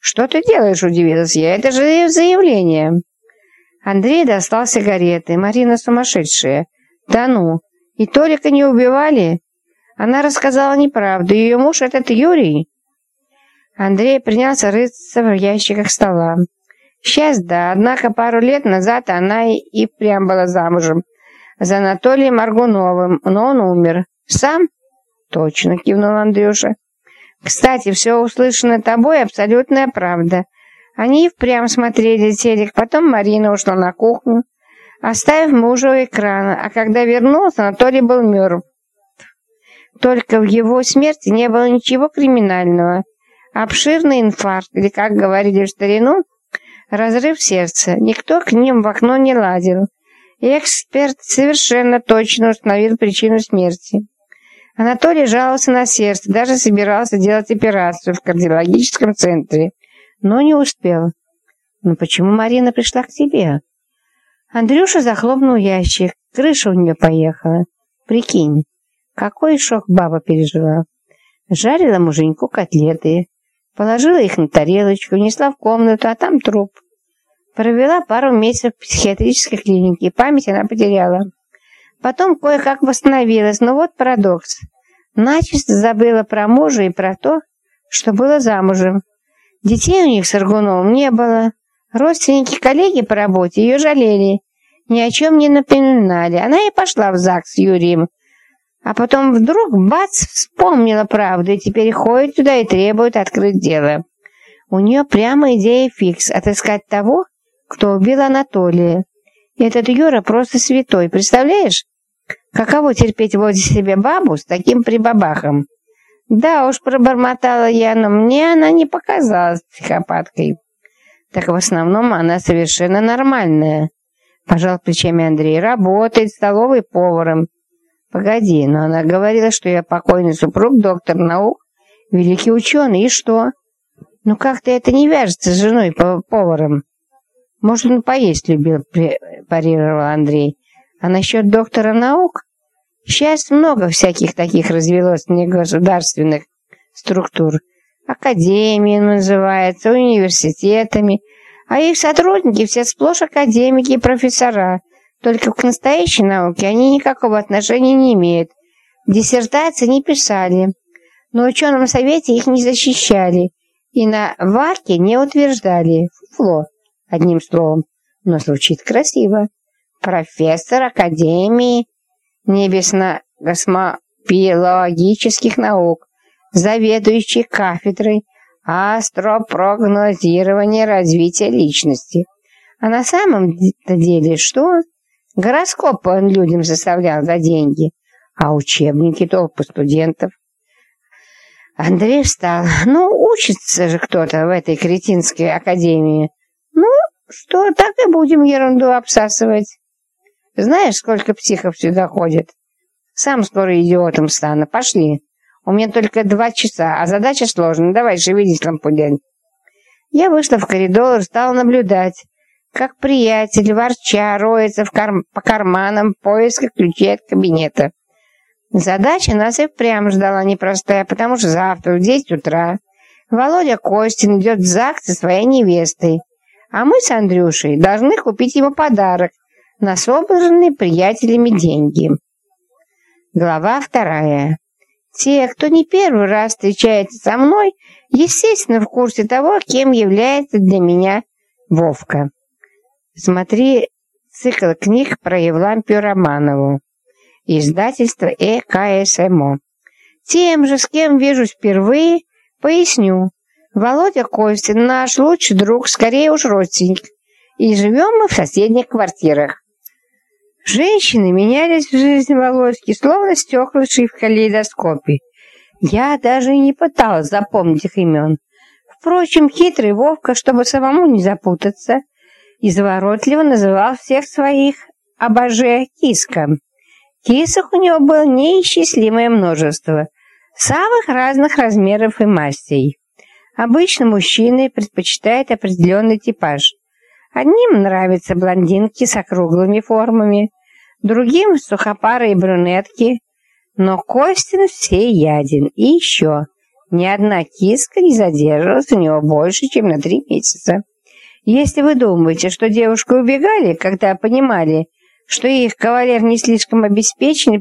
«Что ты делаешь?» – удивилась я. «Это же заявление». Андрей достал сигареты. Марина сумасшедшая. «Да ну! И Толика не убивали?» Она рассказала неправду. Ее муж этот Юрий. Андрей принялся рыться в ящиках стола. Сейчас да, однако пару лет назад она и прям была замужем за Анатолием Аргуновым, но он умер. Сам? Точно, кивнул Андрюша. Кстати, все услышанное тобой абсолютная правда. Они впрямь смотрели телек, потом Марина ушла на кухню, оставив мужа у экрана, а когда вернулся, Анатолий был мертв. Только в его смерти не было ничего криминального. Обширный инфаркт, или, как говорили в старину, разрыв сердца. Никто к ним в окно не ладил. И эксперт совершенно точно установил причину смерти. Анатолий жаловался на сердце, даже собирался делать операцию в кардиологическом центре, но не успел. «Ну почему Марина пришла к тебе?» Андрюша захлопнул ящик, крыша у нее поехала. Прикинь, какой шок баба пережила. Жарила муженьку котлеты, положила их на тарелочку, несла в комнату, а там труп. Провела пару месяцев в психиатрической клинике, память она потеряла. Потом кое-как восстановилась, но вот парадокс. Начисто забыла про мужа и про то, что было замужем. Детей у них с Аргуновым не было. Родственники, коллеги по работе ее жалели, ни о чем не напоминали. Она и пошла в ЗАГС с Юрием. А потом вдруг, бац, вспомнила правду и теперь ходит туда и требует открыть дело. У нее прямо идея фикс — отыскать того, кто убил Анатолия. Этот Юра просто святой, представляешь? Каково терпеть возле себе бабу с таким прибабахом? Да уж, пробормотала я, но мне она не показалась психопаткой. Так в основном она совершенно нормальная. Пожал плечами Андрей. Работает столовой поваром. Погоди, но она говорила, что я покойный супруг, доктор наук, великий ученый. И что? Ну как-то это не вяжется с женой поваром. Может, он поесть любил, парировал Андрей. А насчет доктора наук? Сейчас много всяких таких развелось негосударственных структур. Академии называется, университетами. А их сотрудники все сплошь академики и профессора. Только к настоящей науке они никакого отношения не имеют. Диссертации не писали. На ученом совете их не защищали. И на варке не утверждали. Фуфло одним словом, но звучит красиво. Профессор Академии небесно-космопиологических наук, заведующий кафедрой астропрогнозирования развития личности. А на самом-то деле что? Гороскоп он людям составлял за деньги, а учебники толпы студентов. Андрей встал. Ну, учится же кто-то в этой кретинской академии. Ну, что, так и будем ерунду обсасывать. Знаешь, сколько психов сюда ходит? Сам скоро идиотом стану. Пошли. У меня только два часа, а задача сложная. Давай, шевелись, лампудень. Я вышла в коридор стала наблюдать, как приятель, ворча, роется в кар... по карманам в поисках ключей от кабинета. Задача нас и прям ждала непростая, потому что завтра в 10 утра Володя Костин идет в ЗАГС со своей невестой. А мы с Андрюшей должны купить ему подарок на собранные приятелями деньги. Глава вторая. Те, кто не первый раз встречается со мной, естественно, в курсе того, кем является для меня Вовка. Смотри цикл книг про Евлампию Романову. Издательство ЭКСМО. Тем же, с кем вижу впервые, поясню. Володя Костин наш лучший друг, скорее уж родственник. И живем мы в соседних квартирах. Женщины менялись в жизни Володьки, словно стеклыши в калейдоскопе. Я даже не пыталась запомнить их имен. Впрочем, хитрый Вовка, чтобы самому не запутаться, изворотливо называл всех своих обоже киска. Кисок у него было неисчислимое множество, самых разных размеров и мастей. Обычно мужчины предпочитают определенный типаж. Одним нравятся блондинки с округлыми формами, другим – сухопарые брюнетки, но Костин всеяден. И еще Ни одна киска не задерживалась у него больше, чем на три месяца. Если вы думаете, что девушки убегали, когда понимали, что их кавалер не слишком обеспечен и